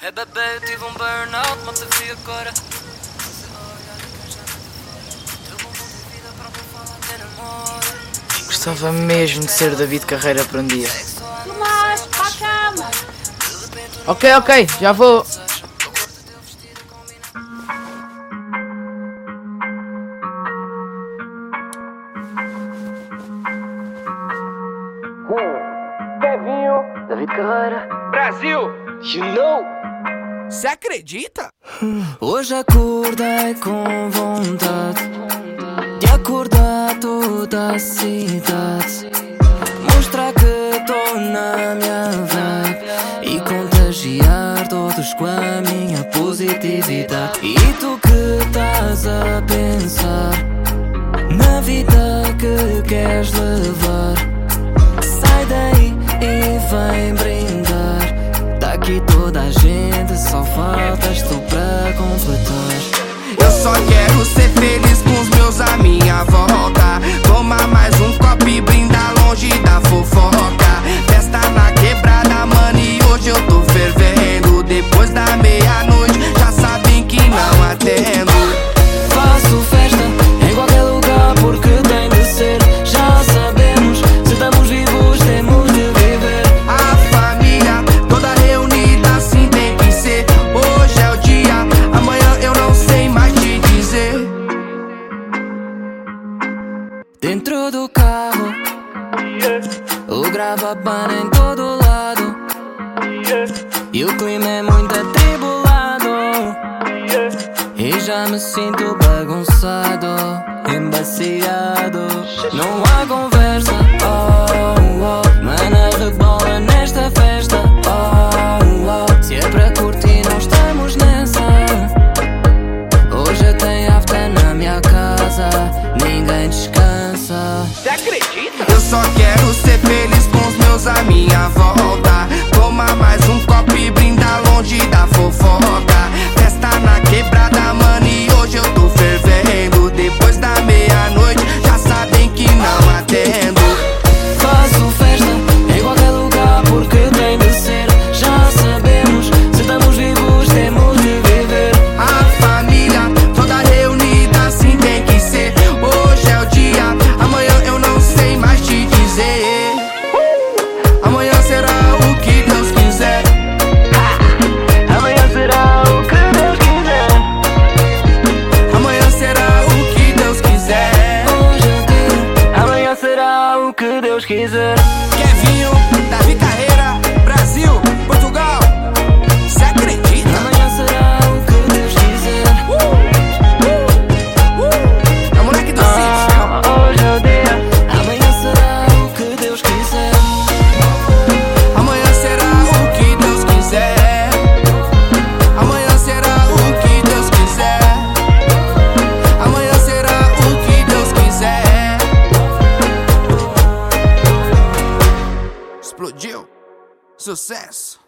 É bebê, eu tive um burnout, mas te vi agora. Gostava mesmo de ser David Carreira por um dia. Tomás, para a cama. Ok, ok, já vou. Kevinho, David Carreira. Brasil, You know. Você acredita? Hoje acordei com vontade de acordar toda a cidade. Mostrar que tô na minha vibe e contagiar todos com a minha positividade. E tu que estás a pensar na vida que queres levar? Sai daí e vem brindar. Tá aqui toda a gente, só faltas tu pra completar. Eu só quero ser feliz com os meus à minha volta. O gravabana em todo lado. E o clima é muito atribulado. E já me sinto bagunçado, embaciado. Não há conversa, oh, oh. Mana rebola nesta festa, oh, oh. Se é para curtir, não estamos nessa. Hoje tem afta na minha casa, ninguém descansa. Você acredita? Eu só quero for será o que Deus quiser. Kevinho, you. Success.